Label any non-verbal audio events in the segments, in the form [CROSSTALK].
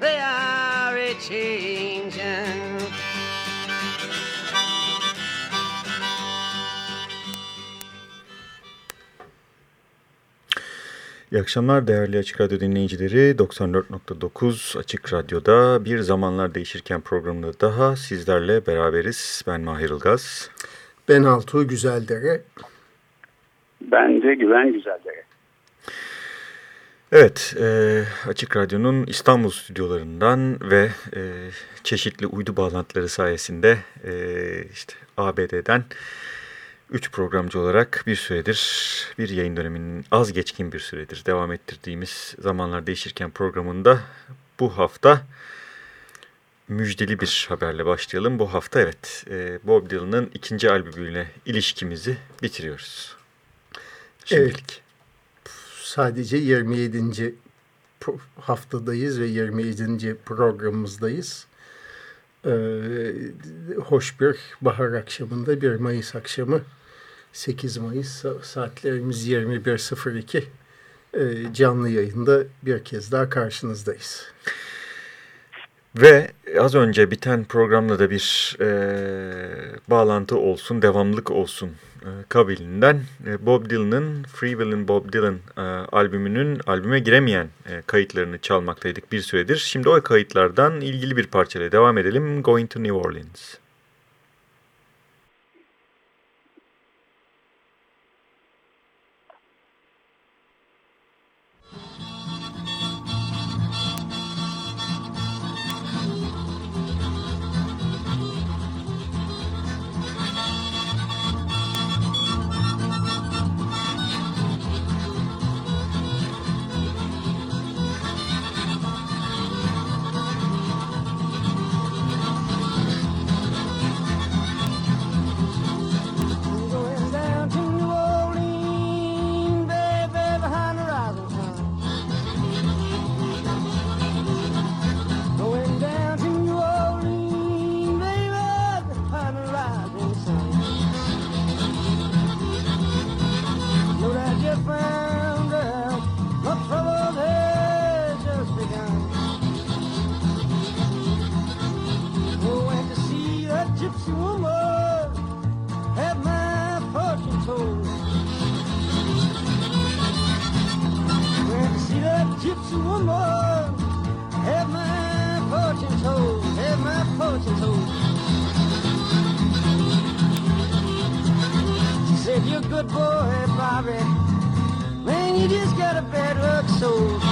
they are a changing. İyi akşamlar değerli Açık Radyo dinleyicileri. 94.9 Açık Radyo'da bir zamanlar değişirken programında daha sizlerle beraberiz. Ben Mahir Ilgaz. Ben Altuğ Güzeldere. Ben de Güven Güzeldere. Evet, e, Açık Radyo'nun İstanbul stüdyolarından ve e, çeşitli uydu bağlantıları sayesinde e, işte ABD'den 3 programcı olarak bir süredir, bir yayın döneminin az geçkin bir süredir devam ettirdiğimiz Zamanlar Değişirken programında bu hafta müjdeli bir haberle başlayalım. Bu hafta evet e, Bob Dylan'ın ikinci albümüyle ilişkimizi bitiriyoruz. Şimdilik. Sadece 27. pro- haftadayız ve 27. programımızdayız. Ee, hoş bir bahar akşamında, bir Mayıs akşamı. 8 Mayıs sa- saatlerimiz 21.02. Ee, canlı yayında bir kez daha karşınızdayız. Ve az önce biten programda da bir e, bağlantı olsun, devamlık olsun kabilinden e, Bob Dylan'ın Free Willin' Bob Dylan e, albümünün albüme giremeyen e, kayıtlarını çalmaktaydık bir süredir. Şimdi o kayıtlardan ilgili bir parçayla devam edelim. Going to New Orleans. Just got a bad luck soul.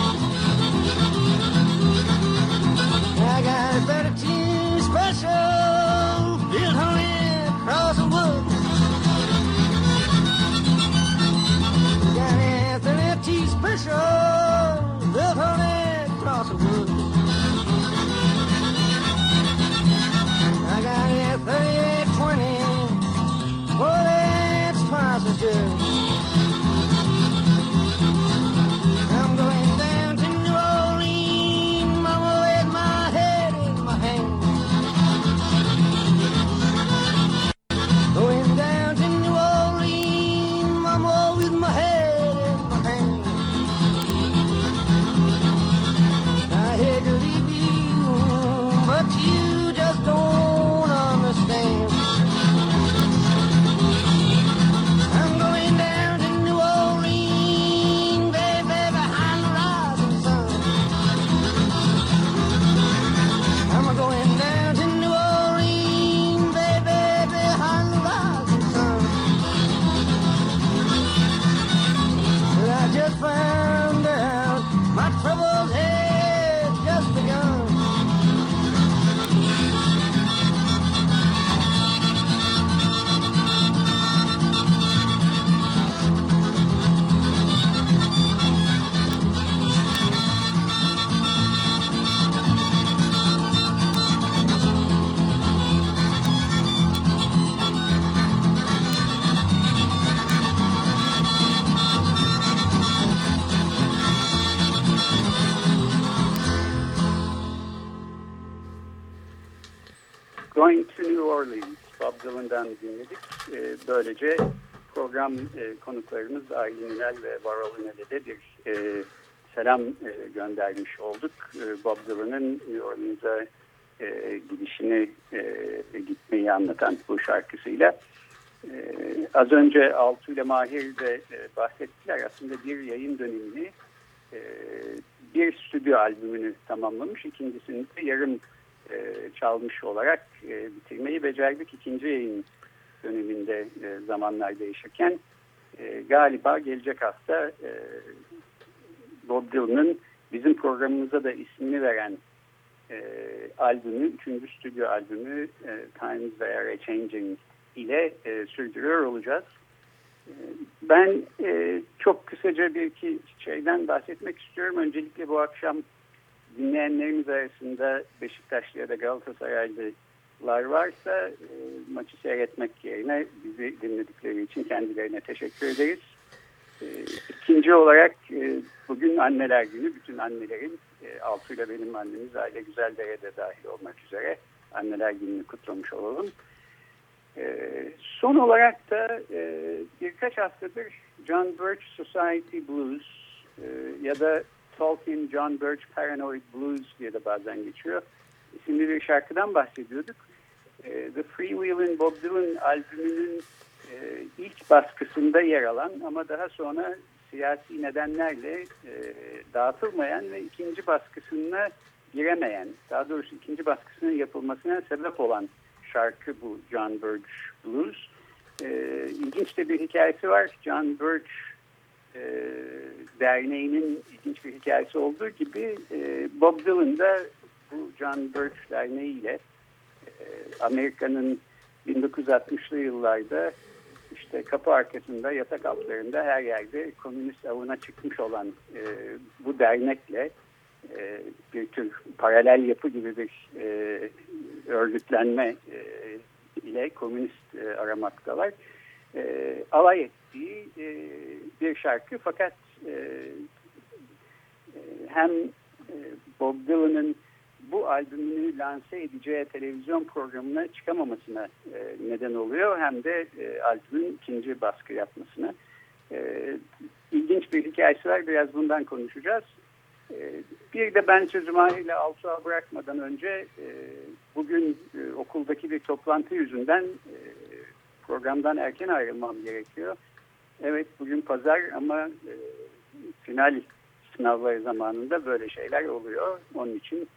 Dylan'dan dinledik. E, böylece program e, konuklarımız Aylin Ünel ve Varol Ünel'e de bir e, selam e, göndermiş olduk. E, Bob Dylan'ın New e, gidişini e, gitmeyi anlatan bu şarkısıyla. E, az önce Altu ile Mahir de e, bahsettiler. Aslında bir yayın dönemini e, bir stüdyo albümünü tamamlamış. İkincisini de yarım e, çalmış olarak e, bitirmeyi becerdik. İkinci yayın döneminde e, zamanlar değişirken e, galiba gelecek hafta e, Bob Dylan'ın bizim programımıza da ismini veren e, albümü, üçüncü stüdyo albümü e, Times They Are Changing ile e, sürdürüyor olacağız. E, ben e, çok kısaca bir iki şeyden bahsetmek istiyorum. Öncelikle bu akşam dinleyenlerimiz arasında Beşiktaşlı ya da Galatasaraylılar varsa e, maçı seyretmek yerine bizi dinledikleri için kendilerine teşekkür ederiz. E, ikinci olarak e, bugün anneler günü. Bütün annelerin e, Altu'yla benim annemiz Aile Güzeldere'de dahil olmak üzere anneler gününü kutlamış olalım. E, son olarak da birkaç haftadır John Birch Society Blues ya da Tolkien John Birch Paranoid Blues diye de bazen geçiyor. İsimli bir şarkıdan bahsediyorduk. E, The Freewheelin' Bob Dylan albümünün e, ilk baskısında yer alan ama daha sonra siyasi nedenlerle e, dağıtılmayan ve ikinci baskısına giremeyen, daha doğrusu ikinci baskısının yapılmasına sebep olan şarkı bu John Birch Blues. E, ilginç de bir hikayesi var. John Birch e, Derneği'nin ilginç bir hikayesi olduğu gibi e, Bob Dylan da bu John Birch Derneği ile e, Amerika'nın 1960'lı yıllarda işte kapı arkasında, yatak altlarında her yerde komünist avına çıkmış olan e, bu dernekle e, bir tür paralel yapı gibi bir e, örgütlenme e, ile komünist e, aramaktalar. E, alay ettiği e, bir şarkı fakat e, e hem e, Bob Dylan'ın bu albümünü lanse edeceği televizyon programına çıkamamasına e, neden oluyor. Hem de e, albümün ikinci baskı yapmasına. E, ilginç bir hikayesi var. Biraz bundan konuşacağız. E, bir de ben sözü Mahir'le Altuğ'a bırakmadan önce bugün okuldaki bir toplantı yüzünden programdan erken ayrılmam gerekiyor. Evet bugün pazar ama e, final sınavları zamanında böyle şeyler oluyor. Onun için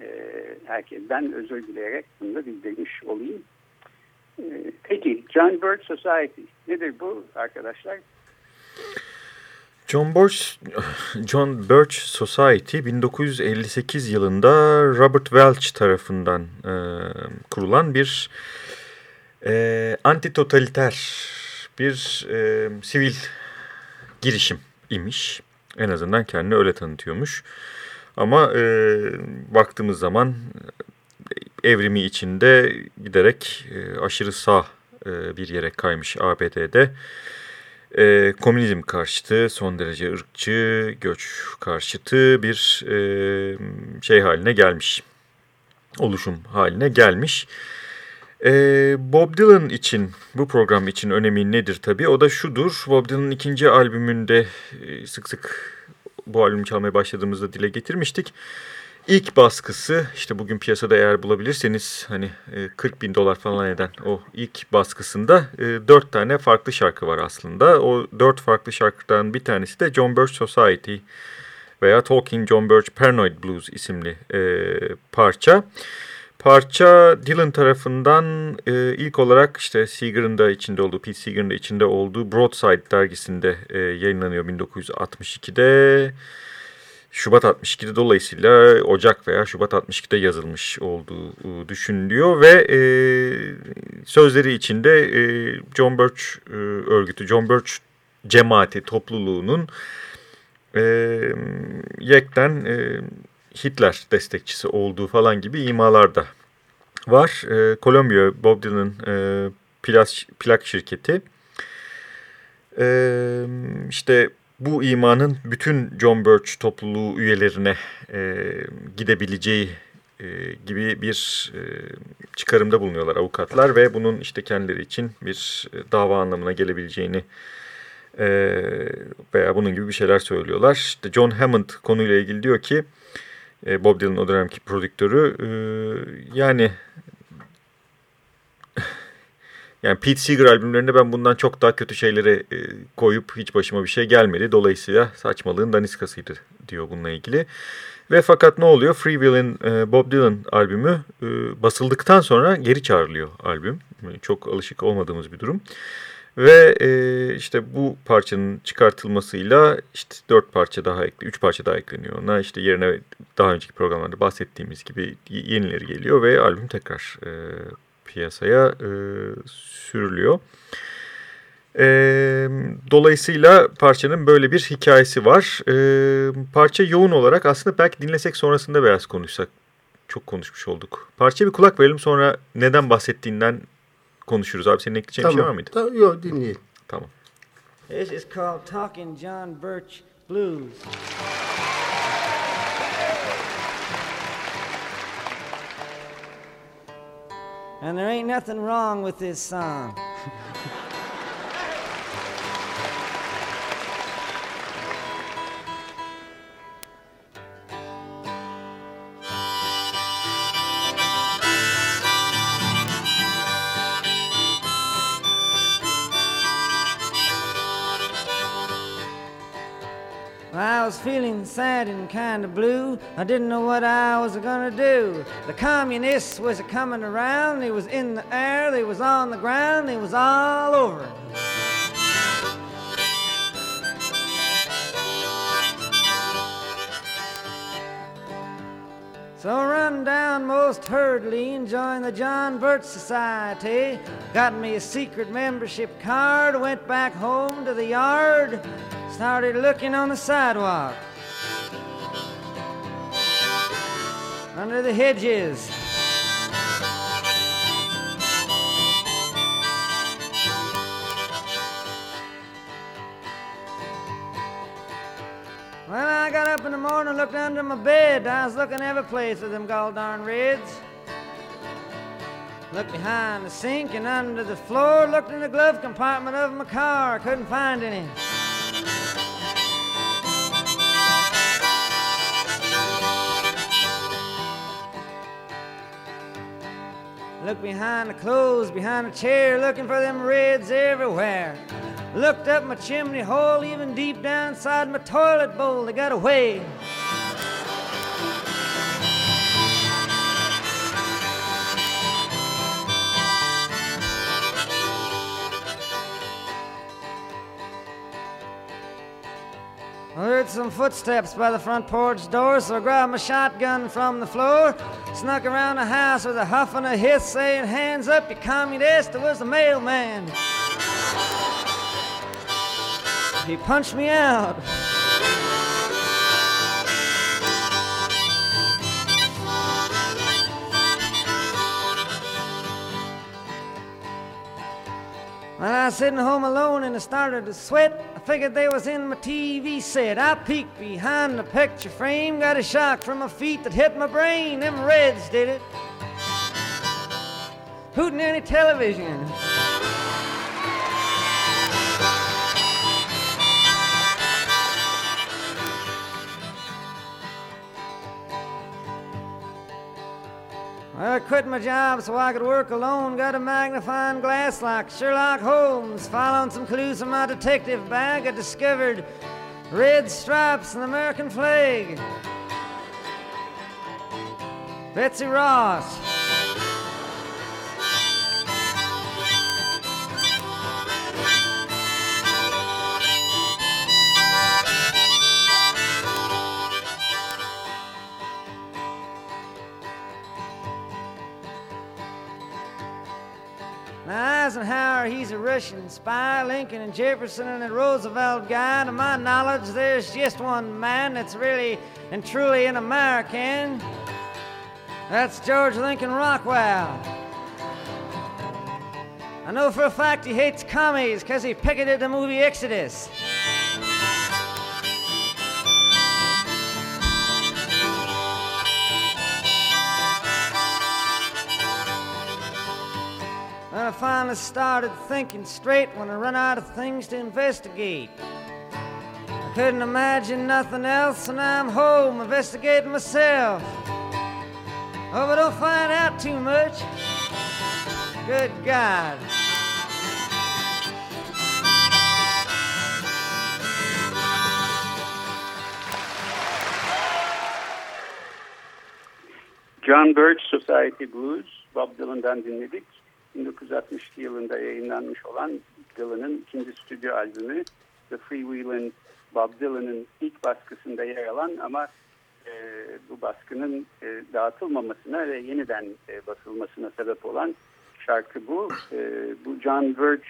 e, herkesten özür dileyerek bunu da bildirmiş olayım. E, peki John Birch Society nedir bu arkadaşlar? John Birch, John Birch Society 1958 yılında Robert Welch tarafından e, kurulan bir e, antitotaliter bir e, sivil girişim imiş. En azından kendini öyle tanıtıyormuş. Ama e, baktığımız zaman evrimi içinde giderek e, aşırı sağ e, bir yere kaymış ABD'de. E, komünizm karşıtı, son derece ırkçı, göç karşıtı bir e, şey haline gelmiş. Oluşum haline gelmiş. E, Bob Dylan için, bu program için önemi nedir tabii? O da şudur, Bob Dylan'ın ikinci albümünde e, sık sık bu albümü çalmaya başladığımızda dile getirmiştik. İlk baskısı işte bugün piyasada eğer bulabilirseniz hani 40 e, bin dolar falan eden o ilk baskısında e, 4 tane farklı şarkı var aslında. O 4 farklı şarkıdan bir tanesi de John Birch Society veya Talking John Birch Paranoid Blues isimli e, parça. Parça Dylan tarafından e, ilk olarak işte Seeger'ın da içinde olduğu, Pete Seeger'ın da içinde olduğu Broadside dergisinde e, yayınlanıyor 1962'de. Şubat 62'de dolayısıyla Ocak veya Şubat 62'de yazılmış olduğu e, düşünülüyor ve e, sözleri içinde e, John Birch e, örgütü, John Birch cemaati topluluğunun e, yekten e, Hitler destekçisi olduğu falan gibi imalar da var. E, Columbia Bob Dylan'ın e, plak, plak şirketi. E, işte bu imanın bütün John Birch topluluğu üyelerine e, gidebileceği gibi bir e, çıkarımda bulunuyorlar avukatlar ve bunun işte kendileri için bir e, dava anlamına gelebileceğini e, veya bunun gibi bir şeyler söylüyorlar. İşte John Hammond konuyla ilgili diyor ki e, Bob Dylan'ın o dönemki prodüktörü e, yani [LAUGHS] yani Pete Seeger albümlerinde ben bundan çok daha kötü şeyleri e, koyup hiç başıma bir şey gelmedi. Dolayısıyla saçmalığın daniskasıydı diyor bununla ilgili. Ve fakat ne oluyor? Free Will'in e, Bob Dylan albümü e, basıldıktan sonra geri çağrılıyor albüm. Çok alışık olmadığımız bir durum. Ve e, işte bu parçanın çıkartılmasıyla işte dört parça daha ekli, üç parça daha ekleniyor ona. İşte yerine daha önceki programlarda bahsettiğimiz gibi yenileri geliyor ve albüm tekrar e, piyasaya e, sürülüyor. E, dolayısıyla parçanın böyle bir hikayesi var. E, parça yoğun olarak aslında belki dinlesek sonrasında biraz konuşsak. Çok konuşmuş olduk. Parçaya bir kulak verelim sonra neden bahsettiğinden konuşuruz. Abi senin ekleyeceğin tamam. bir şey var mıydı? Tamam. Yok dinleyelim. Tamam. This is called Talking John Birch Blues. And there ain't nothing wrong with this song. Feeling sad and kind of blue. I didn't know what I was gonna do. The communists was a coming around. They was in the air, they was on the ground, they was all over. So run down most hurriedly and join the John Burt Society. Got me a secret membership card, went back home to the yard, started looking on the sidewalk. Under the hedges. Looked under my bed. I was looking every place with them gall darn reds. Looked behind the sink and under the floor. Looked in the glove compartment of my car. Couldn't find any. Looked behind the clothes, behind the chair, looking for them reds everywhere. Looked up my chimney hole, even deep down inside my toilet bowl, they got away. Some footsteps by the front porch door, so I grabbed my shotgun from the floor, snuck around the house with a huff and a hiss, saying, Hands up, you communist! It was the mailman. He punched me out. When I was sitting home alone and I started to sweat, I figured they was in my TV set. I peeked behind the picture frame, got a shock from my feet that hit my brain. Them Reds did it. Hooting any television. I quit my job so I could work alone. Got a magnifying glass like Sherlock Holmes. Following some clues from my detective bag, I discovered red stripes and the American flag. Betsy Ross. Russian spy. Lincoln and Jefferson and the Roosevelt guy. To my knowledge, there's just one man that's really and truly an American. That's George Lincoln Rockwell. I know for a fact he hates commies because he picketed the movie Exodus. Finally started thinking straight when I run out of things to investigate. I couldn't imagine nothing else, and I'm home investigating myself. Oh, but don't find out too much. Good God. John Birch Society Blues, Bob Dylan'dan dinledik. 1962 yılında yayınlanmış olan Dylan'ın ikinci stüdyo albümü The Freewheelin' Bob Dylan'ın ilk baskısında yer alan ama e, bu baskının e, dağıtılmamasına ve yeniden e, basılmasına sebep olan şarkı bu. E, bu John Birch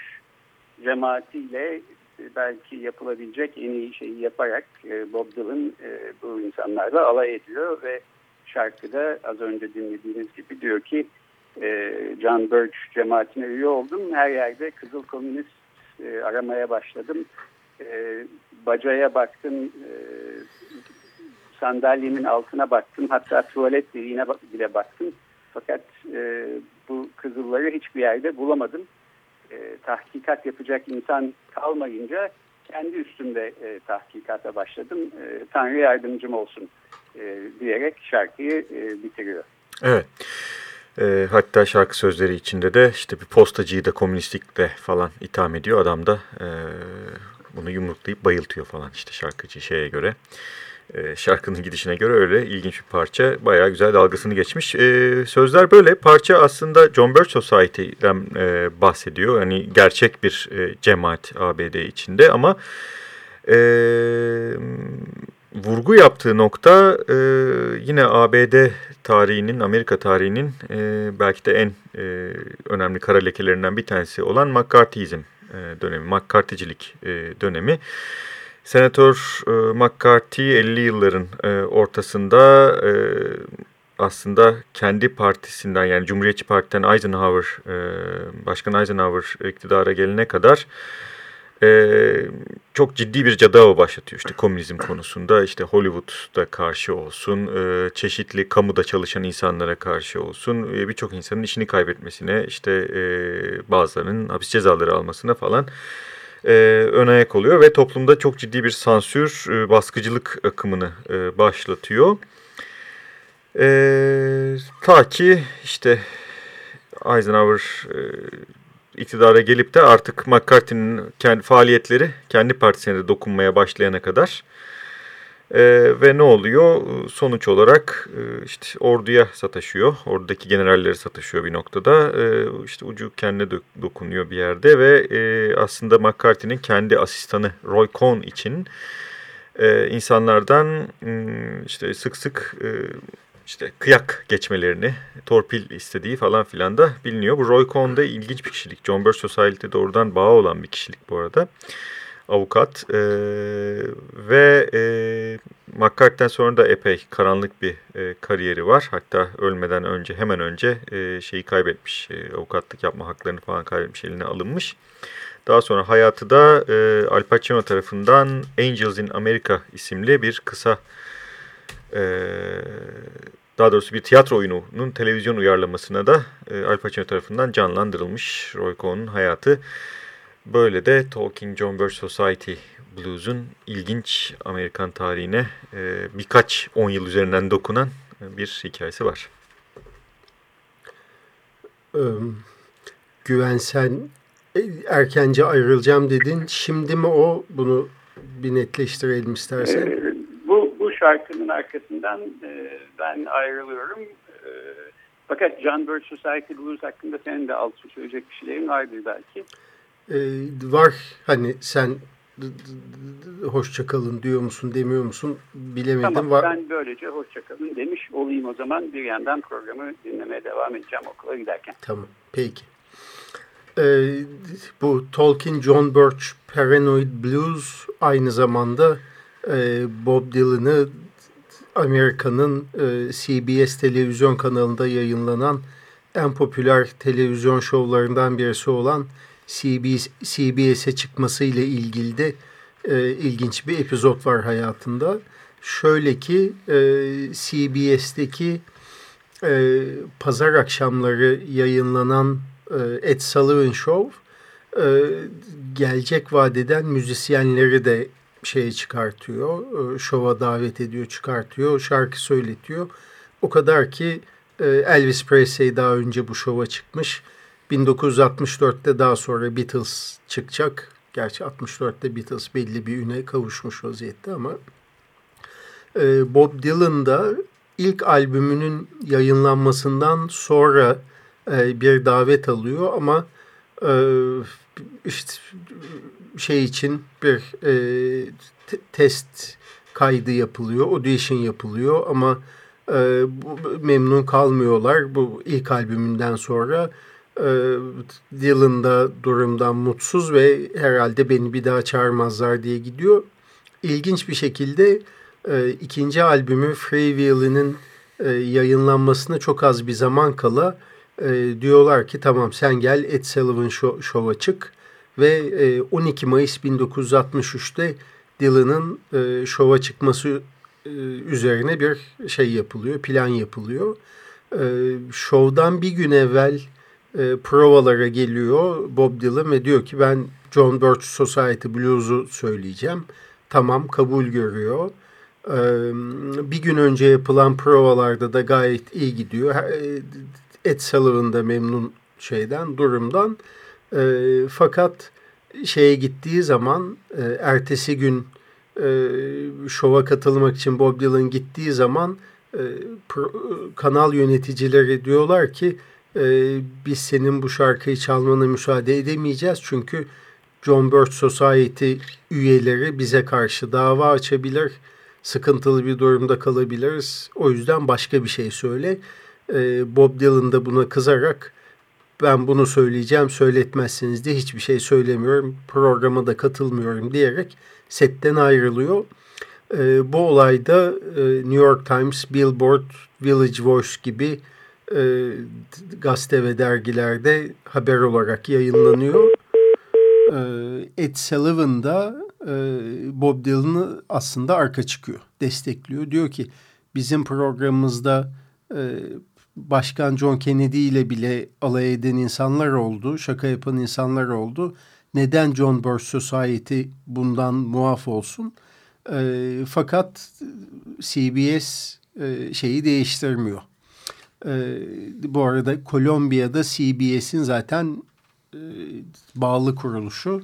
cemaatiyle e, belki yapılabilecek en iyi şeyi yaparak e, Bob Dylan e, bu insanlarla alay ediyor ve şarkıda az önce dinlediğiniz gibi diyor ki e, John Birch cemaatine üye oldum. Her yerde kızıl komünist e, aramaya başladım. E, bacaya baktım, e, sandalyemin altına baktım. Hatta tuvalet deliğine bile baktım. Fakat e, bu kızılları hiçbir yerde bulamadım. E, tahkikat yapacak insan kalmayınca kendi üstümde e, tahkikata başladım. E, Tanrı yardımcım olsun e, diyerek şarkıyı e, bitiriyor. Evet. E, hatta şarkı sözleri içinde de işte bir postacıyı da komünistlikle falan itham ediyor. Adam da e, bunu yumruklayıp bayıltıyor falan işte şarkıcı şeye göre. E, şarkının gidişine göre öyle ilginç bir parça. Bayağı güzel dalgasını geçmiş. E, sözler böyle. Parça aslında John Birch Society'den e, bahsediyor. Hani gerçek bir e, cemaat ABD içinde ama e, vurgu yaptığı nokta e, yine ABD tarihinin, Amerika tarihinin e, belki de en e, önemli kara lekelerinden bir tanesi olan McCarthyizm e, dönemi, McCarthy'cilik e, dönemi. Senatör e, McCarthy 50 yılların e, ortasında e, aslında kendi partisinden yani Cumhuriyetçi Parti'den Eisenhower, e, Başkan Eisenhower iktidara gelene kadar çok ciddi bir cadava başlatıyor işte komünizm konusunda işte Hollywood'da karşı olsun e, çeşitli kamuda çalışan insanlara karşı olsun e, birçok insanın işini kaybetmesine işte e, bazılarının hapis cezaları almasına falan e, ön ayak oluyor ve toplumda çok ciddi bir sansür e, baskıcılık akımını e, başlatıyor. E, ta ki işte Eisenhower e, iktidara gelip de artık McCarthy'nin kendi faaliyetleri kendi partisine de dokunmaya başlayana kadar e, ve ne oluyor? Sonuç olarak e, işte orduya sataşıyor. Ordudaki generalleri sataşıyor bir noktada. E, işte ucu kendine dokunuyor bir yerde ve e, aslında McCarthy'nin kendi asistanı Roy Cohn için e, insanlardan işte sık sık e, işte kıyak geçmelerini, torpil istediği falan filan da biliniyor. Bu Roy Cohn da ilginç bir kişilik. John Birch Society'de doğrudan bağı olan bir kişilik bu arada. Avukat e, ve e, McCarthy'den sonra da epey karanlık bir e, kariyeri var. Hatta ölmeden önce hemen önce e, şeyi kaybetmiş, e, avukatlık yapma haklarını falan kaybetmiş, eline alınmış. Daha sonra hayatı da e, Al Pacino tarafından Angels in America isimli bir kısa e, daha doğrusu bir tiyatro oyununun televizyon uyarlamasına da e, Al Pacino tarafından canlandırılmış Roy Cohn'un hayatı. Böyle de Talking John Birch Society Blues'un ilginç Amerikan tarihine e, birkaç on yıl üzerinden dokunan e, bir hikayesi var. Ee, Güven sen e, erkence ayrılacağım dedin. Şimdi mi o? Bunu bir netleştirelim istersen. Şarkının arkasından e, ben ayrılıyorum. E, fakat John Birch Society Blues hakkında senin de altı söyleyecek bir şeylerin vardır belki. E, var hani sen hoşçakalın diyor musun demiyor musun bilemedim. Tamam ben böylece hoşçakalın demiş olayım o zaman bir yandan programı dinlemeye devam edeceğim okula giderken. Tamam peki. Ee, bu Tolkien John Birch Paranoid Blues aynı zamanda e, Bob Dylan'ı Amerika'nın e, CBS televizyon kanalında yayınlanan en popüler televizyon şovlarından birisi olan CBS, CBS'e çıkması ile ilgili de e, ilginç bir epizod var hayatında. Şöyle ki e, CBS'teki pazar akşamları yayınlanan e, Ed Sullivan Show gelecek vadeden müzisyenleri de şeye çıkartıyor. E, şova davet ediyor, çıkartıyor, şarkı söyletiyor. O kadar ki e, Elvis Presley daha önce bu şova çıkmış. 1964'te daha sonra Beatles çıkacak. Gerçi 64'te Beatles belli bir üne kavuşmuş vaziyette ama e, Bob Dylan da ilk albümünün yayınlanmasından sonra bir davet alıyor ama işte şey için bir test kaydı yapılıyor, audition yapılıyor ama memnun kalmıyorlar bu ilk albümünden sonra. Dylan da durumdan mutsuz ve herhalde beni bir daha çağırmazlar diye gidiyor. İlginç bir şekilde e, ikinci albümü Free e, yayınlanmasına çok az bir zaman kala e, diyorlar ki tamam sen gel Ed Sullivan Show'a çık ve e, 12 Mayıs 1963'te Dylan'ın e, şova çıkması e, üzerine bir şey yapılıyor, plan yapılıyor. E, şovdan bir gün evvel e, provalara geliyor Bob Dylan ve diyor ki ben John Birch Society Blues'u söyleyeceğim. Tamam kabul görüyor. Bir gün önce yapılan provalarda da gayet iyi gidiyor. Ed Sullivan da memnun şeyden, durumdan. Fakat şeye gittiği zaman, ertesi gün şova katılmak için Bob Dylan gittiği zaman kanal yöneticileri diyorlar ki biz senin bu şarkıyı çalmana müsaade edemeyeceğiz çünkü John Birch Society üyeleri bize karşı dava açabilir sıkıntılı bir durumda kalabiliriz. O yüzden başka bir şey söyle. Ee, Bob Dylan da buna kızarak ben bunu söyleyeceğim söyletmezsiniz diye hiçbir şey söylemiyorum. Programa da katılmıyorum diyerek setten ayrılıyor. Ee, bu olayda e, New York Times, Billboard, Village Voice gibi e, gazete ve dergilerde haber olarak yayınlanıyor. Ee, Ed Sullivan da e, Bob Dylan'ı aslında arka çıkıyor, destekliyor. Diyor ki bizim programımızda e, Başkan John Kennedy ile bile alay eden insanlar oldu, şaka yapan insanlar oldu. Neden John Birch Society bundan muaf olsun? E, fakat CBS e, şeyi değiştirmiyor. E, bu arada Kolombiya'da CBS'in zaten e, bağlı kuruluşu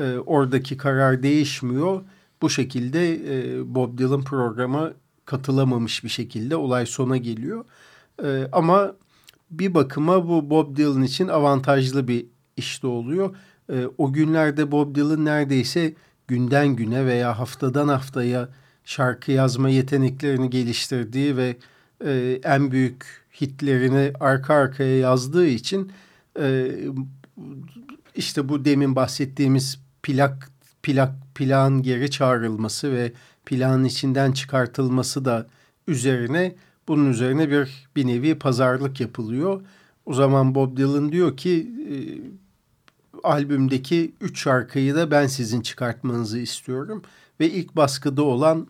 e, oradaki karar değişmiyor. Bu şekilde e, Bob Dylan programa katılamamış bir şekilde olay sona geliyor. E, ama bir bakıma bu Bob Dylan için avantajlı bir işte oluyor. E, o günlerde Bob Dylan neredeyse günden güne veya haftadan haftaya şarkı yazma yeteneklerini geliştirdiği ve e, en büyük hitlerini arka arkaya yazdığı için e, işte bu demin bahsettiğimiz plak plak plan geri çağrılması ve planın içinden çıkartılması da üzerine bunun üzerine bir bir nevi pazarlık yapılıyor. O zaman Bob Dylan diyor ki e, albümdeki üç şarkıyı da ben sizin çıkartmanızı istiyorum ve ilk baskıda olan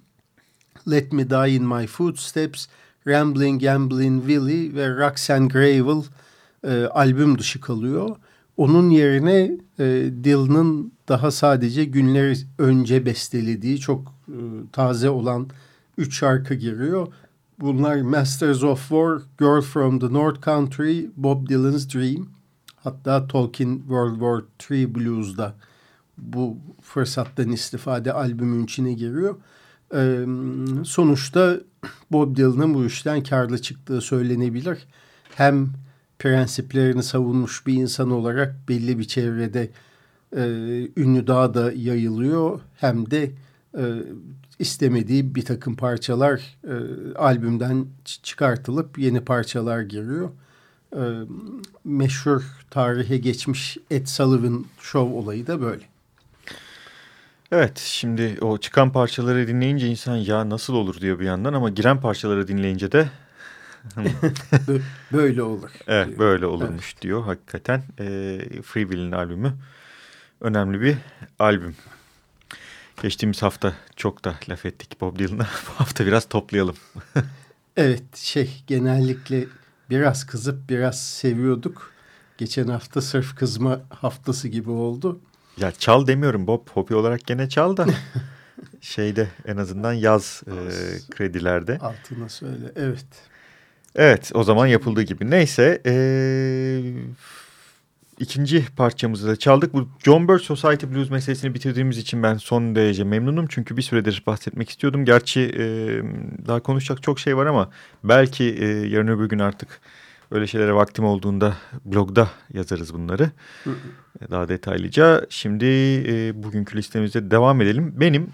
Let Me Die in My Footsteps, Rambling Gambling Willie ve Roxanne Gravel e, albüm dışı kalıyor. Onun yerine e, Dylan'ın daha sadece günler önce bestelediği çok e, taze olan üç şarkı giriyor. Bunlar Masters of War, Girl from the North Country, Bob Dylan's Dream. Hatta Tolkien World War III Blues'da bu fırsattan istifade albümün içine giriyor. Ee, sonuçta Bob Dylan'ın bu işten karlı çıktığı söylenebilir. Hem prensiplerini savunmuş bir insan olarak belli bir çevrede e, ünlü daha da yayılıyor. Hem de e, istemediği bir takım parçalar e, albümden çıkartılıp yeni parçalar giriyor. E, meşhur tarihe geçmiş Ed Sullivan Show olayı da böyle. Evet şimdi o çıkan parçaları dinleyince insan ya nasıl olur diyor bir yandan ama giren parçaları dinleyince de [LAUGHS] böyle olur. [LAUGHS] Evet diyor. böyle olurmuş evet. diyor hakikaten. E, Free Will'in albümü önemli bir albüm. Geçtiğimiz hafta çok da laf ettik Bob Dylan'a. [LAUGHS] Bu hafta biraz toplayalım. [LAUGHS] evet şey genellikle biraz kızıp biraz seviyorduk. Geçen hafta sırf kızma haftası gibi oldu. Ya çal demiyorum Bob. Hobi olarak gene çal da. [LAUGHS] şeyde en azından yaz e, kredilerde. Altına söyle evet. Evet o zaman yapıldığı gibi. Neyse e, ikinci parçamızı da çaldık. Bu John Birch Society Blues meselesini bitirdiğimiz için ben son derece memnunum. Çünkü bir süredir bahsetmek istiyordum. Gerçi e, daha konuşacak çok şey var ama belki e, yarın öbür gün artık öyle şeylere vaktim olduğunda blogda yazarız bunları. Daha detaylıca. Şimdi e, bugünkü listemizde devam edelim. Benim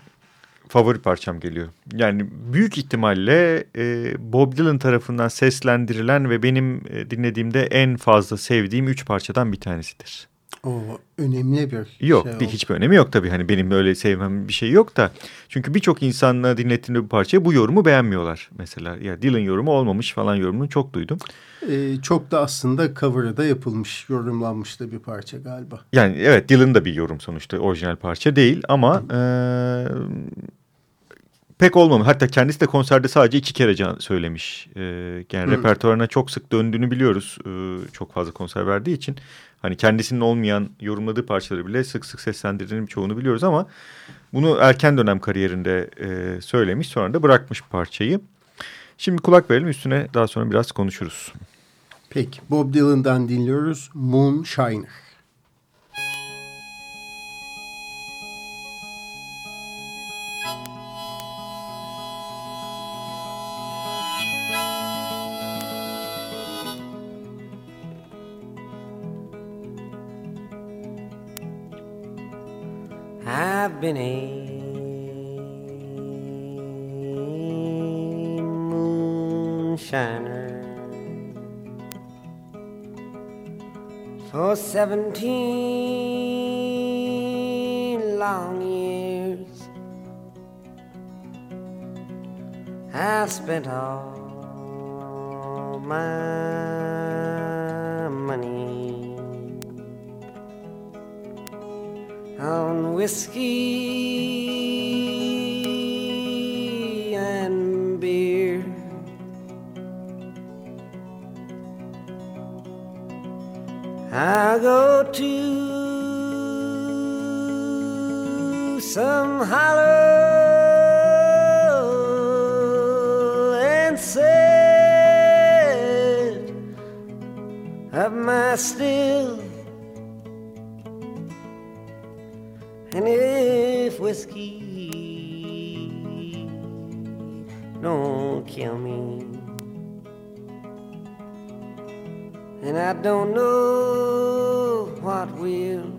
favori parçam geliyor. Yani büyük ihtimalle e, Bob Dylan tarafından seslendirilen ve benim e, dinlediğimde en fazla sevdiğim üç parçadan bir tanesidir. O önemli bir yok, şey bir, hiçbir önemi yok tabii. Hani benim öyle sevmem bir şey yok da. Çünkü birçok insanla dinlettiğimde bu parçayı bu yorumu beğenmiyorlar mesela. Ya Dylan yorumu olmamış falan yorumunu çok duydum. Ee, çok da aslında cover'ı da yapılmış, yorumlanmış da bir parça galiba. Yani evet Dylan da bir yorum sonuçta orijinal parça değil ama e, pek olmamış. Hatta kendisi de konserde sadece iki kere can söylemiş. E, yani Hı. repertuarına çok sık döndüğünü biliyoruz. E, çok fazla konser verdiği için. Hani kendisinin olmayan yorumladığı parçaları bile sık sık seslendirdiğini çoğunu biliyoruz ama bunu erken dönem kariyerinde e, söylemiş sonra da bırakmış parçayı. Şimdi kulak verelim üstüne daha sonra biraz konuşuruz. Peki Bob Dylan'dan dinliyoruz Moonshiner. I've been a moonshiner for seventeen long years. I've spent all my on whiskey and beer. I go to some hollow and set up my still. If whiskey don't kill me, and I don't know what will.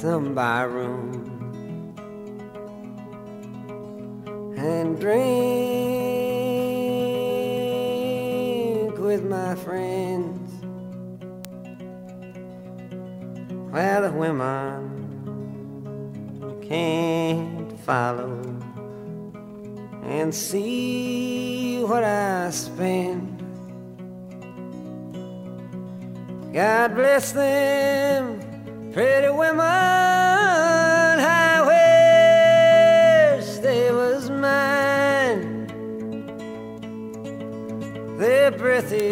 Some bar room and drink with my friends. Where the women can't follow and see what I spend. God bless them, pretty women. I wish they was mine. Their breath is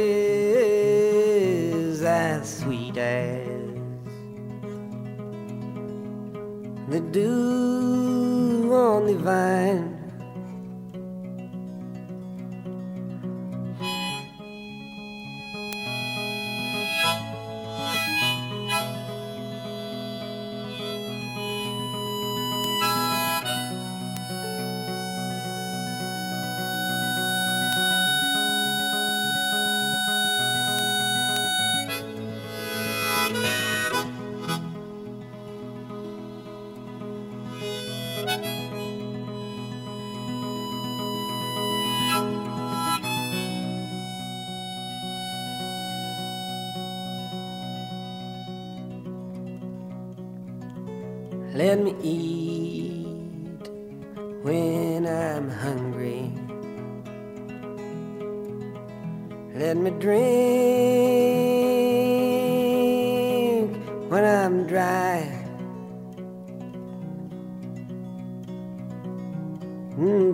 as sweet as the dew on the vine.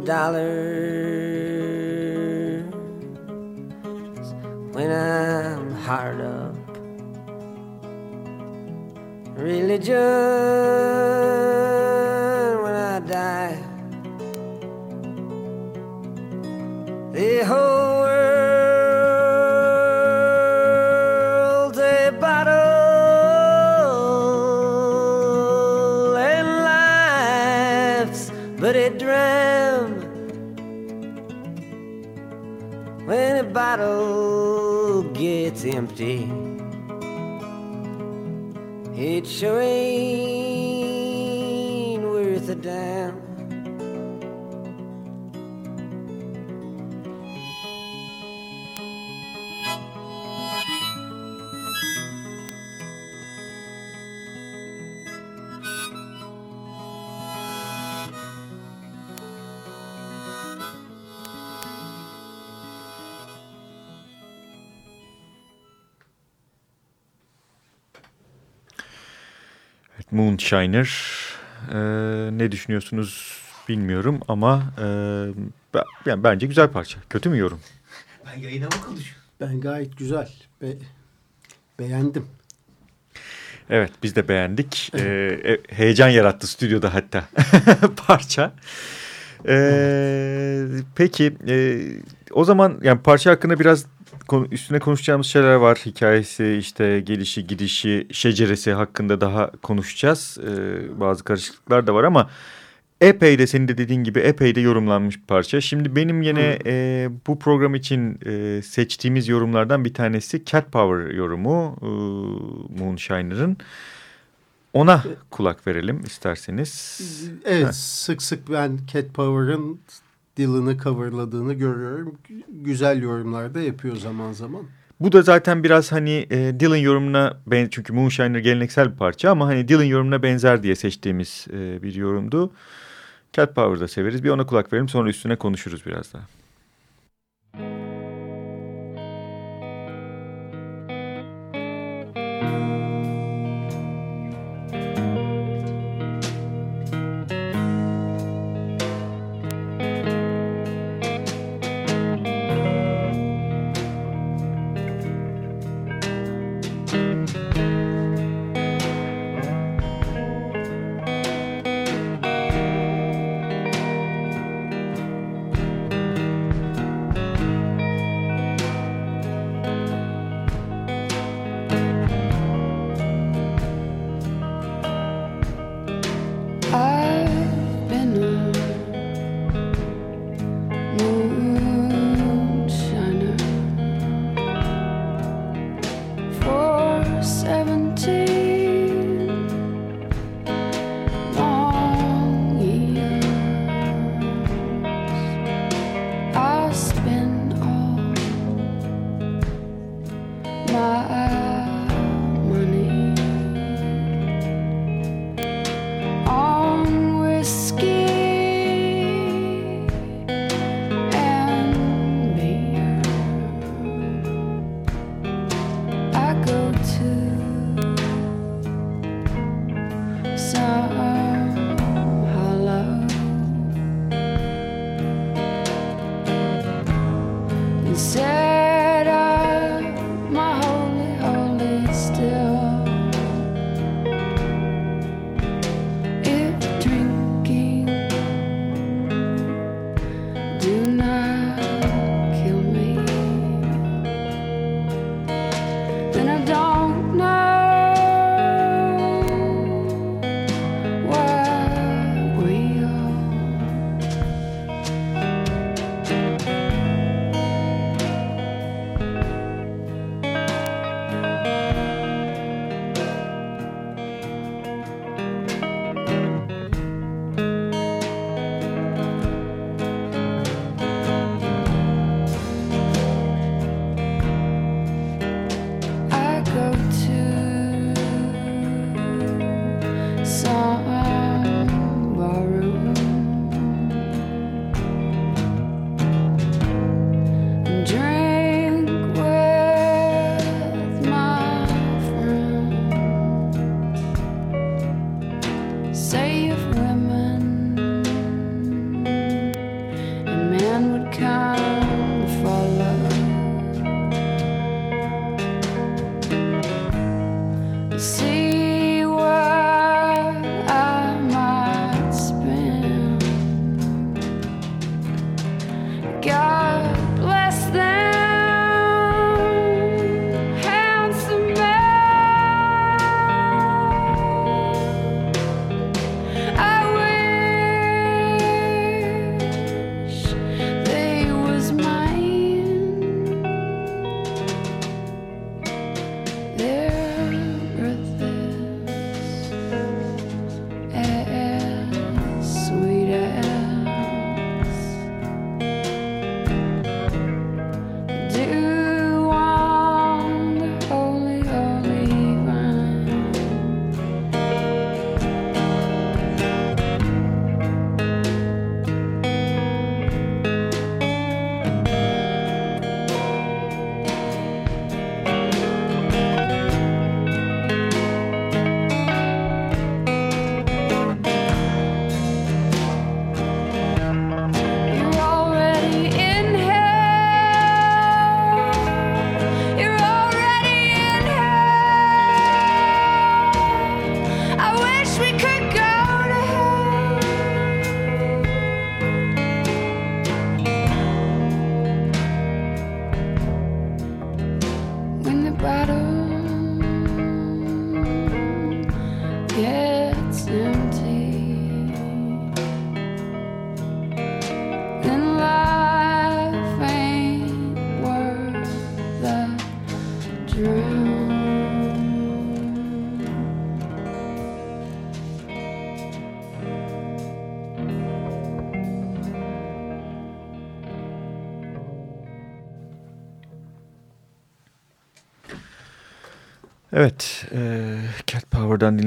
Dollars when I'm hard up. Religion when I die. The whole bottle gets empty, it sure ain't Moonshiner. Ee, ne düşünüyorsunuz bilmiyorum ama e, ben- yani bence güzel parça. Kötü mü yorum? Ben yayına mı konuşuyorum? Ben gayet güzel. Be- beğendim. Evet biz de beğendik. Ee, e, heyecan yarattı stüdyoda hatta [LAUGHS] parça. Ee, peki e, o zaman yani parça hakkında biraz üstüne konuşacağımız şeyler var. Hikayesi işte gelişi gidişi şeceresi hakkında daha konuşacağız. Ee, bazı karışıklıklar da var ama epey de senin de dediğin gibi epey de yorumlanmış bir parça. Şimdi benim yine e, bu program için e, seçtiğimiz yorumlardan bir tanesi Cat Power yorumu e, Moonshiner'ın. Ona kulak verelim isterseniz. Evet Ha. sık sık ben Cat Power'ın Dylan'ı coverladığını görüyorum. Gü- Güzel yorumlar da yapıyor zaman zaman. Bu da zaten biraz hani e, Dylan yorumuna ben çünkü Moonshiner geleneksel bir parça ama hani Dylan yorumuna benzer diye seçtiğimiz e, bir yorumdu. Cat Power'da severiz. Bir ona kulak verelim sonra üstüne konuşuruz biraz daha.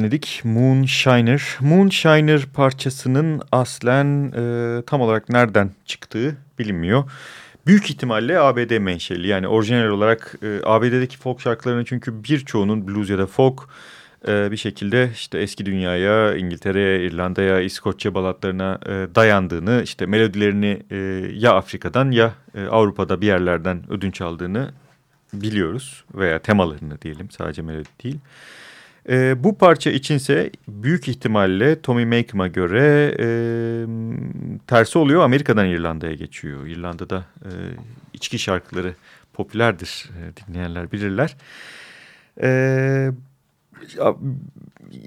Dinledik. Moonshiner. Moonshiner parçasının aslen e, tam olarak nereden çıktığı bilinmiyor. Büyük ihtimalle ABD menşeli yani orijinal olarak e, ABD'deki folk şarkılarının çünkü birçoğunun blues ya da folk e, bir şekilde işte eski dünyaya, İngiltere'ye, İrlanda'ya, İskoçya balatlarına e, dayandığını, işte melodilerini e, ya Afrika'dan ya e, Avrupa'da bir yerlerden ödünç aldığını biliyoruz veya temalarını diyelim sadece melodi değil. E, bu parça içinse büyük ihtimalle Tommy Makeham'a göre e, tersi oluyor Amerika'dan İrlanda'ya geçiyor. İrlanda'da e, içki şarkıları popülerdir e, dinleyenler bilirler. E,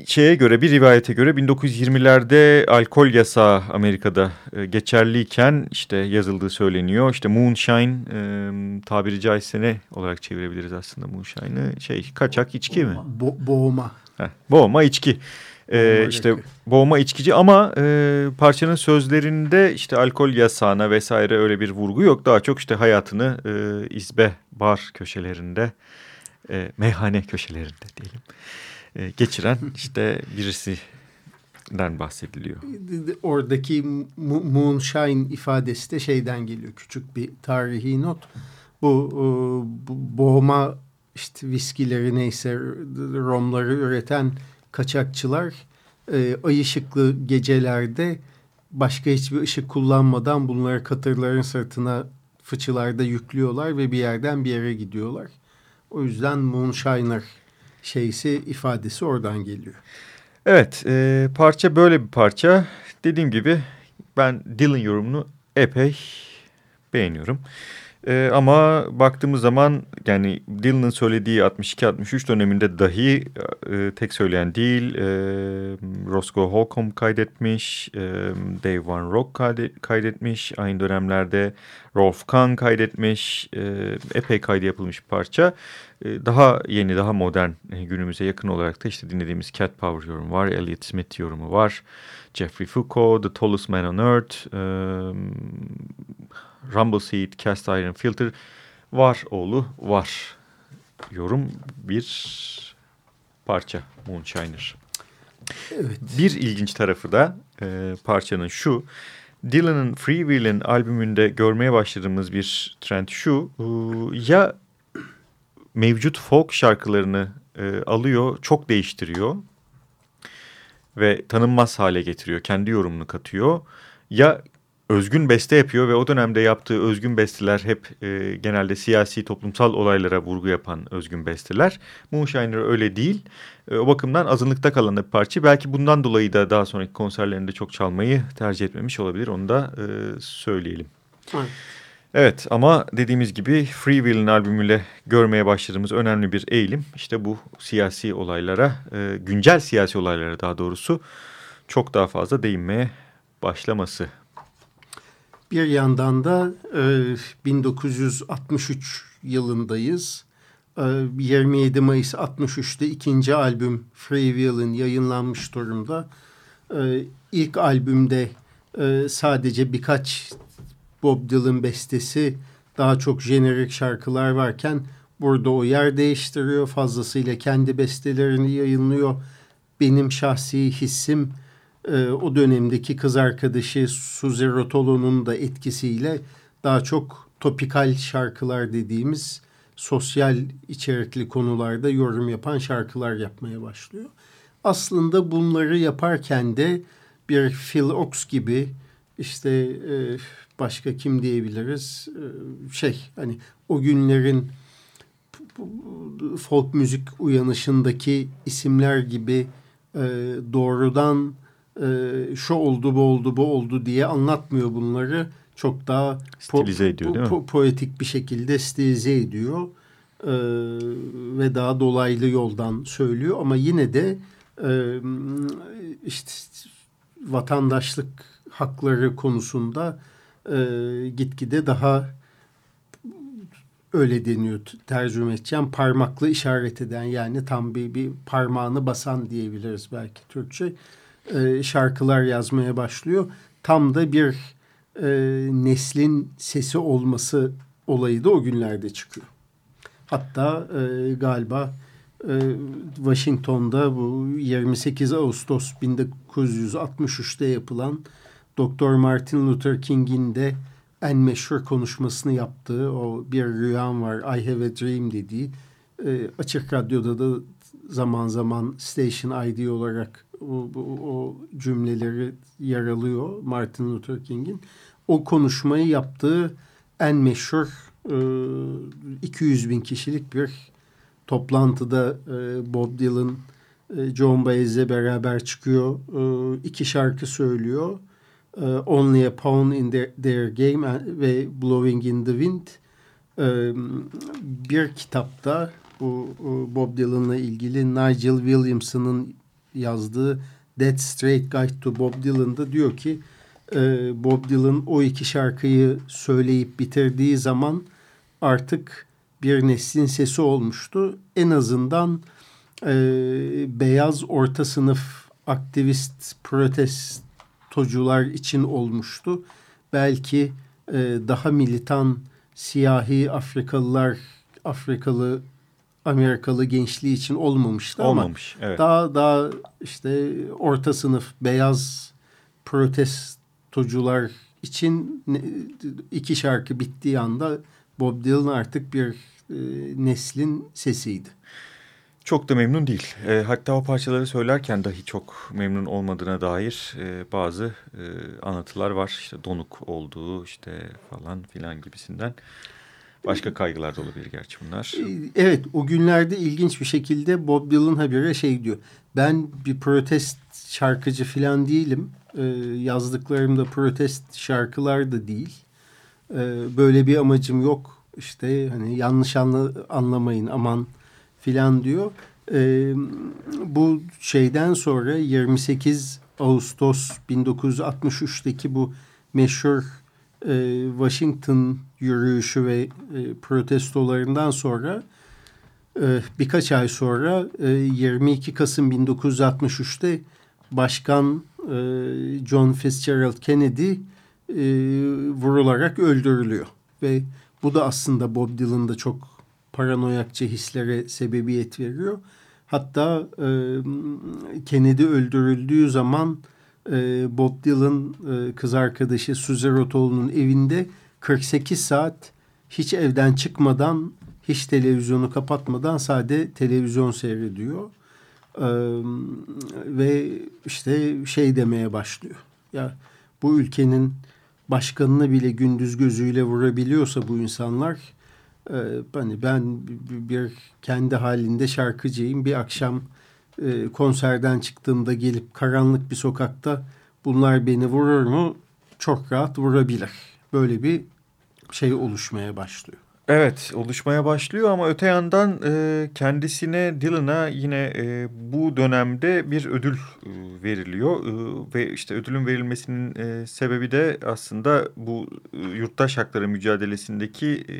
şeye göre bir rivayete göre 1920'lerde alkol yasağı Amerika'da e, geçerliyken işte yazıldığı söyleniyor. İşte moonshine e, tabiri caizse ne olarak çevirebiliriz aslında moonshine'ı şey kaçak içki boğma. mi? Bo boğma. Heh, boğma içki. Ee, işte boğma içkici ama e, parçanın sözlerinde işte alkol yasağına vesaire öyle bir vurgu yok. Daha çok işte hayatını e, izbe bar köşelerinde e, meyhane köşelerinde diyelim e, geçiren işte birisinden bahsediliyor. Oradaki moonshine ifadesi de şeyden geliyor. Küçük bir tarihi not. Bu, bu boğma işte viskileri neyse romları üreten kaçakçılar e, ay ışıklı gecelerde başka hiçbir ışık kullanmadan bunları katırların sırtına fıçılarda yüklüyorlar ve bir yerden bir yere gidiyorlar. O yüzden Moonshiner şeysi ifadesi oradan geliyor. Evet e, parça böyle bir parça. Dediğim gibi ben Dylan yorumunu epey beğeniyorum. E, ama baktığımız zaman yani Dylan'ın söylediği 62-63 döneminde dahi e, tek söyleyen değil. E, Roscoe Holcomb kaydetmiş, e, Dave Van Rock kaydetmiş. Aynı dönemlerde Rolf Kahn kaydetmiş. E, epey kaydı yapılmış bir parça. E, daha yeni, daha modern e, günümüze yakın olarak da işte dinlediğimiz Cat Power yorumu var. Elliot Smith yorumu var. Jeffrey Foucault, The Tallest Man on Earth, um, Rumble Seed, Cast Iron Filter var oğlu var. Yorum bir parça Moonshiner. Evet. Bir ilginç tarafı da e, parçanın şu. Dylan'ın Free Will'in albümünde görmeye başladığımız bir trend şu. E, ya mevcut folk şarkılarını e, alıyor, çok değiştiriyor ve tanınmaz hale getiriyor. Kendi yorumunu katıyor. Ya özgün beste yapıyor ve o dönemde yaptığı özgün besteler hep e, genelde siyasi toplumsal olaylara vurgu yapan özgün besteler. Moonshiner öyle değil. E, o bakımdan azınlıkta kalan bir parça. Belki bundan dolayı da daha sonraki konserlerinde çok çalmayı tercih etmemiş olabilir. Onu da e, söyleyelim. Evet. Evet ama dediğimiz gibi Free Will'in albümüyle görmeye başladığımız önemli bir eğilim. İşte bu siyasi olaylara, e, güncel siyasi olaylara daha doğrusu çok daha fazla değinmeye başlaması. Bir yandan da e, 1963 yılındayız. E, 27 Mayıs 63'te ikinci albüm Free Will'in yayınlanmış durumda. E, ilk albümde e, sadece birkaç Bob Dylan bestesi daha çok jenerik şarkılar varken burada o yer değiştiriyor. Fazlasıyla kendi bestelerini yayınlıyor. Benim şahsi hissim e, o dönemdeki kız arkadaşı Suzy Rotolo'nun da etkisiyle daha çok topikal şarkılar dediğimiz sosyal içerikli konularda yorum yapan şarkılar yapmaya başlıyor. Aslında bunları yaparken de bir Phil Ox gibi işte e, başka kim diyebiliriz? Ee, şey hani o günlerin folk müzik uyanışındaki isimler gibi e, doğrudan e, şu oldu bu oldu bu oldu diye anlatmıyor bunları. Çok daha stilize ediyor değil mi? Po poetik bir şekilde stilize ediyor e, ve daha dolaylı yoldan söylüyor ama yine de işte vatandaşlık hakları konusunda e, gitgide daha öyle deniyor tercüme edeceğim parmaklı işaret eden yani tam bir, bir parmağını basan diyebiliriz belki Türkçe e, şarkılar yazmaya başlıyor. Tam da bir e, neslin sesi olması olayı da o günlerde çıkıyor. Hatta e, galiba e, Washington'da bu 28 Ağustos 1963'te yapılan Doktor Martin Luther King'in de en meşhur konuşmasını yaptığı o bir rüyam var I have a dream dediği e, açık radyoda da zaman zaman station ID olarak o, o, o cümleleri yer alıyor Martin Luther King'in. O konuşmayı yaptığı en meşhur e, 200 bin kişilik bir toplantıda e, Bob Dylan e, John Baez'le beraber çıkıyor. E, iki şarkı söylüyor. E, Only a Pawn in their, their Game ve Blowing in the Wind. E, bir kitapta bu Bob Dylan'la ilgili Nigel Williamson'ın yazdığı Dead Straight Guide to Bob Dylan'da diyor ki e, Bob Dylan o iki şarkıyı söyleyip bitirdiği zaman artık bir neslin sesi olmuştu. En azından e, beyaz orta sınıf aktivist protestocular için olmuştu. Belki e, daha militan siyahi Afrikalılar, Afrikalı Amerikalı gençliği için olmamıştı Olmamış, ama evet. daha daha işte orta sınıf beyaz protestocular için iki şarkı bittiği anda Bob Dylan artık bir e, neslin sesiydi. Çok da memnun değil. E, hatta o parçaları söylerken dahi çok memnun olmadığına dair e, bazı e, anlatılar var. İşte donuk olduğu işte falan filan gibisinden. Başka kaygılar da olabilir gerçi bunlar. E, evet o günlerde ilginç bir şekilde Bob Dylan habire şey diyor. Ben bir protest şarkıcı falan değilim. Ee, yazdıklarımda protest şarkılar da değil. Ee, böyle bir amacım yok. İşte hani yanlış anla, anlamayın aman filan diyor. Ee, bu şeyden sonra 28 Ağustos 1963'teki bu meşhur e, Washington yürüyüşü ve e, protestolarından sonra e, birkaç ay sonra e, 22 Kasım 1963'te Başkan e, John Fitzgerald Kennedy e, vurularak öldürülüyor. Ve bu da aslında Bob Dylan'da çok paranoyakça hislere sebebiyet veriyor. Hatta e, Kennedy öldürüldüğü zaman Bob Dylan e, kız arkadaşı Suzy Rotoğlu'nun evinde 48 saat hiç evden çıkmadan, hiç televizyonu kapatmadan sade televizyon seyrediyor. Ee, ve işte şey demeye başlıyor. Ya bu ülkenin başkanını bile gündüz gözüyle vurabiliyorsa bu insanlar e, hani ben bir kendi halinde şarkıcıyım. Bir akşam e, konserden çıktığımda gelip karanlık bir sokakta bunlar beni vurur mu? Çok rahat vurabilir. Böyle bir şey oluşmaya başlıyor. Evet oluşmaya başlıyor ama öte yandan e, kendisine Dylan'a yine e, bu dönemde bir ödül e, veriliyor. E, ve işte ödülün verilmesinin e, sebebi de aslında bu e, yurttaş hakları mücadelesindeki e,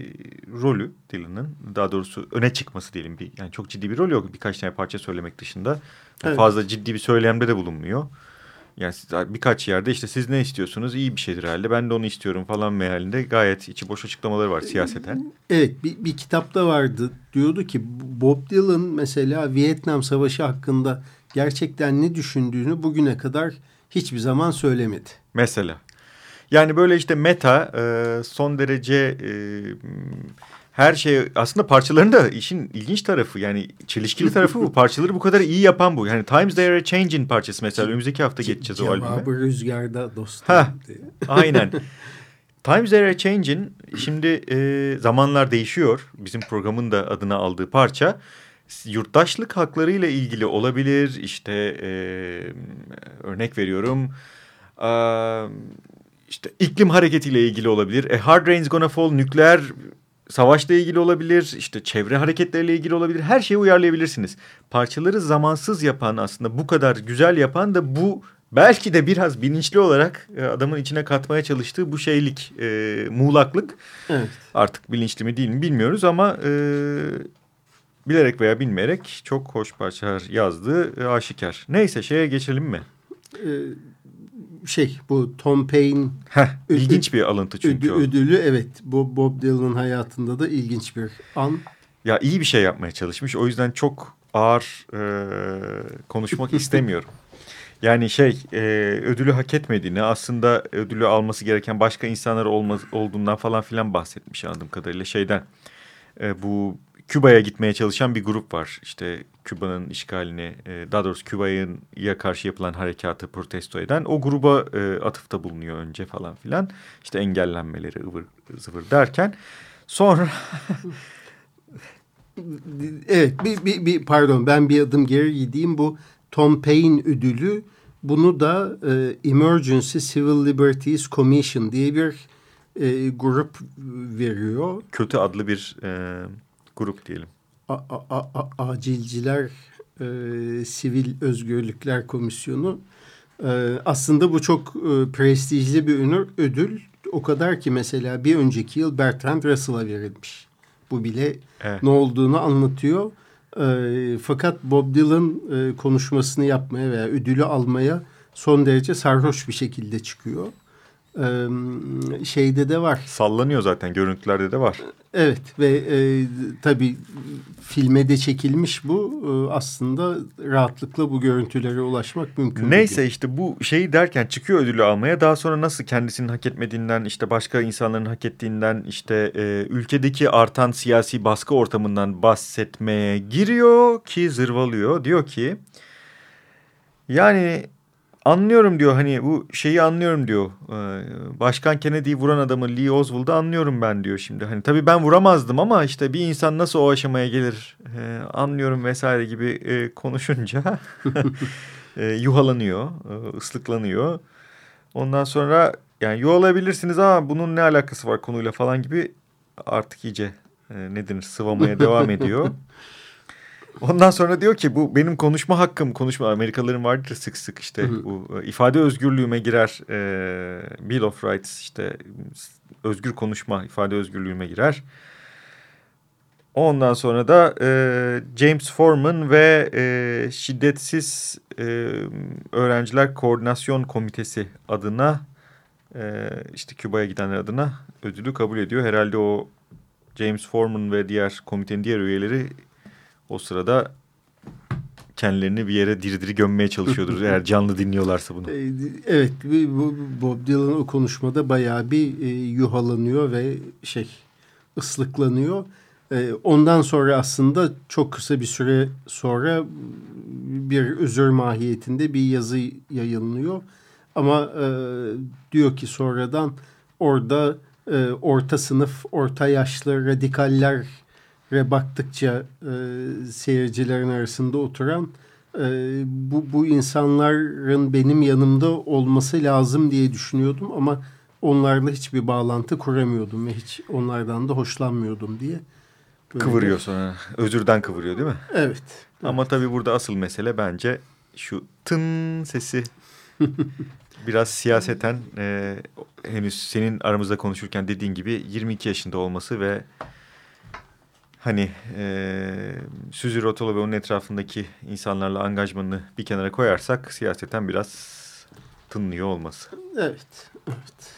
rolü Dylan'ın. Daha doğrusu öne çıkması diyelim. Bir yani çok ciddi bir rol yok. Birkaç tane parça söylemek dışında. Evet. fazla ciddi bir söylemde de bulunmuyor. Yani birkaç yerde işte siz ne istiyorsunuz iyi bir şeydir herhalde ben de onu istiyorum falan mealinde gayet içi boş açıklamaları var siyaseten. Evet bir, bir kitapta vardı diyordu ki Bob Dylan mesela Vietnam Savaşı hakkında gerçekten ne düşündüğünü bugüne kadar hiçbir zaman söylemedi. Mesela yani böyle işte meta son derece her şey aslında parçaların da işin ilginç tarafı yani çelişkili tarafı bu parçaları bu kadar iyi yapan bu. Yani Times They Are Changing parçası mesela önümüzdeki hafta geçeceğiz o albüme. Cevabı rüzgarda dostum diye. [LAUGHS] Aynen. Times They Are Changing şimdi e, zamanlar değişiyor. Bizim programın da adına aldığı parça yurttaşlık haklarıyla ilgili olabilir. İşte e, örnek veriyorum. E, işte iklim hareketiyle ilgili olabilir. A Hard Rain's Gonna Fall nükleer savaşla ilgili olabilir, işte çevre hareketleriyle ilgili olabilir. Her şeyi uyarlayabilirsiniz. Parçaları zamansız yapan aslında bu kadar güzel yapan da bu belki de biraz bilinçli olarak e, adamın içine katmaya çalıştığı bu şeylik, e, muğlaklık. Evet. Artık bilinçli mi değil mi bilmiyoruz ama e, bilerek veya bilmeyerek çok hoş parçalar yazdığı e, aşikar. Neyse şeye geçelim mi? Ee, şey bu Tom Paine Heh, ilginç bir alıntı çünkü ödü, ödülü evet Bob, Bob Dylan'ın hayatında da ilginç bir an. Ya iyi bir şey yapmaya çalışmış o yüzden çok ağır e, konuşmak [LAUGHS] istemiyorum. Yani şey e, ödülü hak etmediğini aslında ödülü alması gereken başka insanlar olmaz, olduğundan falan filan bahsetmiş anladığım kadarıyla şeyden. E, bu Küba'ya gitmeye çalışan bir grup var. İşte Küba'nın işgalini e, daha doğrusu Küba'ya karşı yapılan harekatı protesto eden o gruba e, atıfta bulunuyor önce falan filan. İşte engellenmeleri ıvır zıvır derken sonra [LAUGHS] Evet bir, bir, bir pardon ben bir adım geri gideyim bu Tom Paine ödülü bunu da e, Emergency Civil Liberties Commission diye bir e, grup veriyor. Kötü adlı bir e, grup diyelim. A, a, a, acilciler e, Sivil Özgürlükler Komisyonu. E, aslında bu çok e, prestijli bir ödül. O kadar ki mesela bir önceki yıl Bertrand Russell'a verilmiş. Bu bile evet. ne olduğunu anlatıyor. E, fakat Bob Dylan e, konuşmasını yapmaya veya ödülü almaya son derece sarhoş bir şekilde çıkıyor. Şeyde de var. Sallanıyor zaten görüntülerde de var. Evet ve e, tabii filme de çekilmiş bu. E, aslında rahatlıkla bu görüntülere ulaşmak mümkün. Neyse değil. işte bu şeyi derken çıkıyor ödülü almaya. Daha sonra nasıl kendisinin hak etmediğinden işte başka insanların hak ettiğinden işte e, ülkedeki artan siyasi baskı ortamından bahsetmeye giriyor ki zırvalıyor. Diyor ki yani anlıyorum diyor hani bu şeyi anlıyorum diyor. Ee, Başkan Kennedy'yi vuran adamı Lee Oswald'ı anlıyorum ben diyor şimdi. Hani tabii ben vuramazdım ama işte bir insan nasıl o aşamaya gelir e, anlıyorum vesaire gibi e, konuşunca [LAUGHS] e, yuhalanıyor, ıslıklanıyor. Ondan sonra yani yuhalabilirsiniz ama bunun ne alakası var konuyla falan gibi artık iyice ne denir sıvamaya devam ediyor. [LAUGHS] Ondan sonra diyor ki bu benim konuşma hakkım. Konuşma Amerikalıların vardır sık sık işte hı hı. bu e, ifade özgürlüğüme girer. E, Bill of Rights işte özgür konuşma ifade özgürlüğüme girer. Ondan sonra da e, James Forman ve e, Şiddetsiz e, Öğrenciler Koordinasyon Komitesi adına e, işte Küba'ya gidenler adına ödülü kabul ediyor. Herhalde o James Forman ve diğer komitenin diğer üyeleri o sırada kendilerini bir yere diri diri gömmeye çalışıyordur [LAUGHS] eğer canlı dinliyorlarsa bunu. E, evet bu Bob Dylan o konuşmada bayağı bir e, yuhalanıyor ve şey ıslıklanıyor. E, ondan sonra aslında çok kısa bir süre sonra bir özür mahiyetinde bir yazı yayınlıyor. Ama e, diyor ki sonradan orada e, orta sınıf, orta yaşlı radikaller ve baktıkça e, seyircilerin arasında oturan e, bu, bu insanların benim yanımda olması lazım diye düşünüyordum ama onlarla hiçbir bağlantı kuramıyordum ve hiç onlardan da hoşlanmıyordum diye. Böyle kıvırıyor bir... sonra. Özürden kıvırıyor değil mi? Evet. Ama evet. tabii burada asıl mesele bence şu tın sesi [LAUGHS] biraz siyaseten e, henüz senin aramızda konuşurken dediğin gibi 22 yaşında olması ve hani e, Suzy Rotolo ve onun etrafındaki insanlarla angajmanını bir kenara koyarsak siyaseten biraz tınlıyor olması. Evet, evet.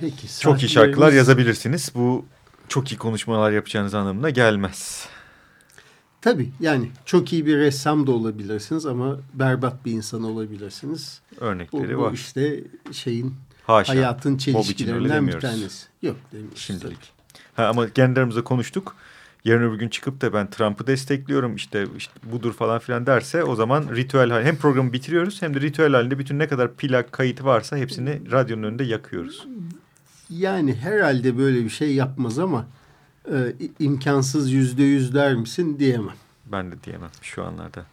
Peki. Çok iyi şarkılar yazabilirsiniz. Bu çok iyi konuşmalar yapacağınız anlamına gelmez. Tabii yani çok iyi bir ressam da olabilirsiniz ama berbat bir insan olabilirsiniz. Örnekleri bu, bu var. işte şeyin Haşa. hayatın çelişkilerinden bir tanesi. Yok demiyoruz. Şimdilik. Tabii. Ha, ama kendi aramızda konuştuk. Yarın öbür gün çıkıp da ben Trump'ı destekliyorum işte, işte budur falan filan derse o zaman ritüel halinde hem programı bitiriyoruz hem de ritüel halinde bütün ne kadar plak kayıtı varsa hepsini radyonun önünde yakıyoruz. Yani herhalde böyle bir şey yapmaz ama e, imkansız yüzde yüz der misin diyemem. Ben de diyemem şu anlarda.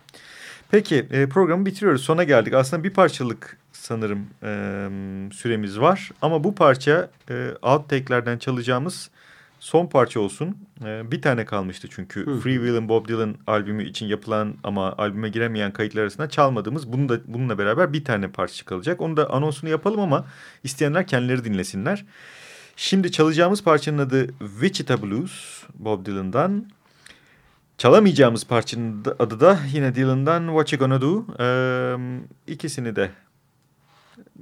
Peki e, programı bitiriyoruz. Sona geldik. Aslında bir parçalık sanırım e, süremiz var. Ama bu parça e, outtake'lerden çalacağımız son parça olsun. Ee, bir tane kalmıştı çünkü Hı. Free Will and Bob Dylan albümü için yapılan ama albüme giremeyen kayıtlar arasında çalmadığımız bunu da bununla beraber bir tane parça kalacak. Onu da anonsunu yapalım ama isteyenler kendileri dinlesinler. Şimdi çalacağımız parçanın adı Wichita Blues Bob Dylan'dan. Çalamayacağımız parçanın adı da yine Dylan'dan What You Gonna Do. Ee, ikisini de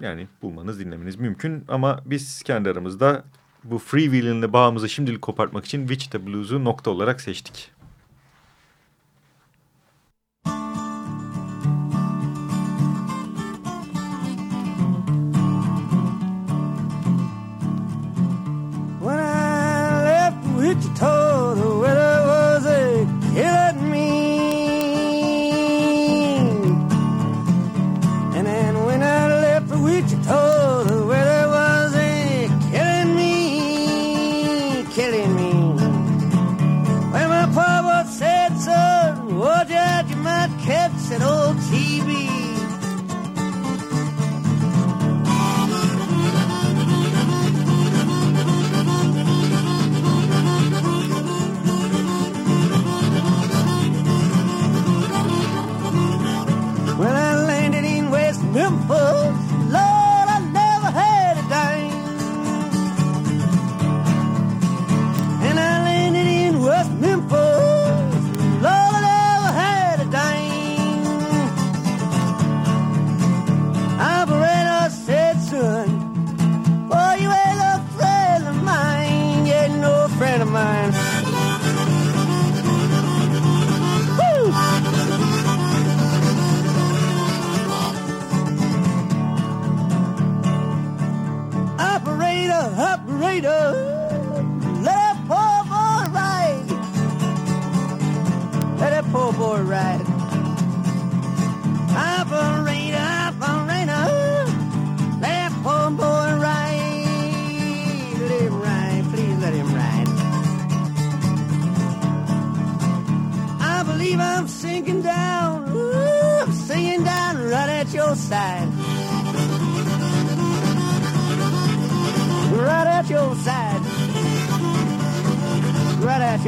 yani bulmanız dinlemeniz mümkün ama biz kendi aramızda bu freewheeling'le bağımızı şimdilik kopartmak için Wichita Blues'u nokta olarak seçtik.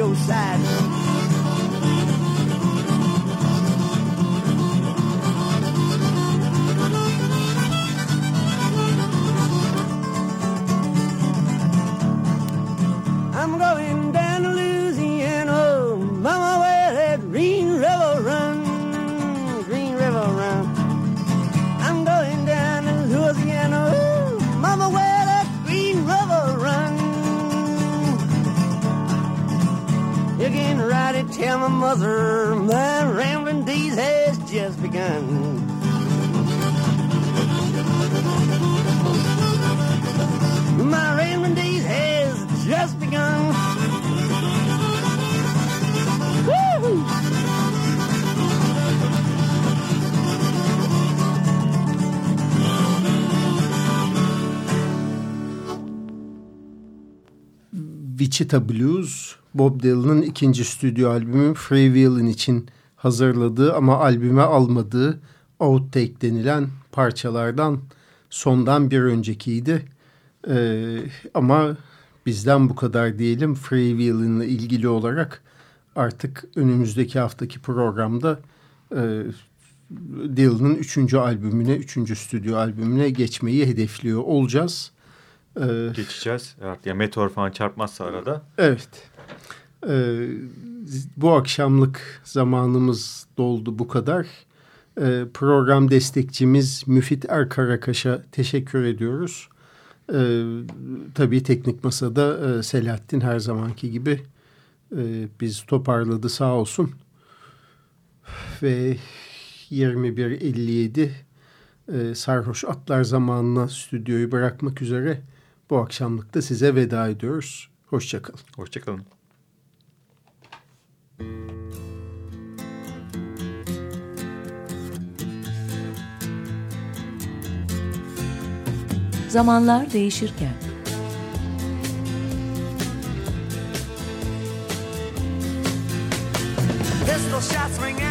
Your side. Wichita Blues, Bob Dylan'ın ikinci stüdyo albümü Free Will'in için hazırladığı ama albüme almadığı outtake denilen parçalardan sondan bir öncekiydi. Ee, ama bizden bu kadar diyelim Free Will'in ilgili olarak artık önümüzdeki haftaki programda e, Dylan'ın üçüncü albümüne, üçüncü stüdyo albümüne geçmeyi hedefliyor olacağız. Ee, Geçeceğiz. Evet, ya meteor falan çarpmazsa arada. Evet. Ee, bu akşamlık zamanımız doldu bu kadar. Ee, program destekçimiz Müfit Erkarakaş'a teşekkür ediyoruz. Ee, tabii teknik masada e, Selahattin her zamanki gibi e, biz toparladı sağ olsun. Ve 21.57 e, Sarhoş Atlar zamanına stüdyoyu bırakmak üzere bu akşamlık da size veda ediyoruz. Hoşçakalın. Hoşçakalın. Zamanlar değişirken Pistol shots ring out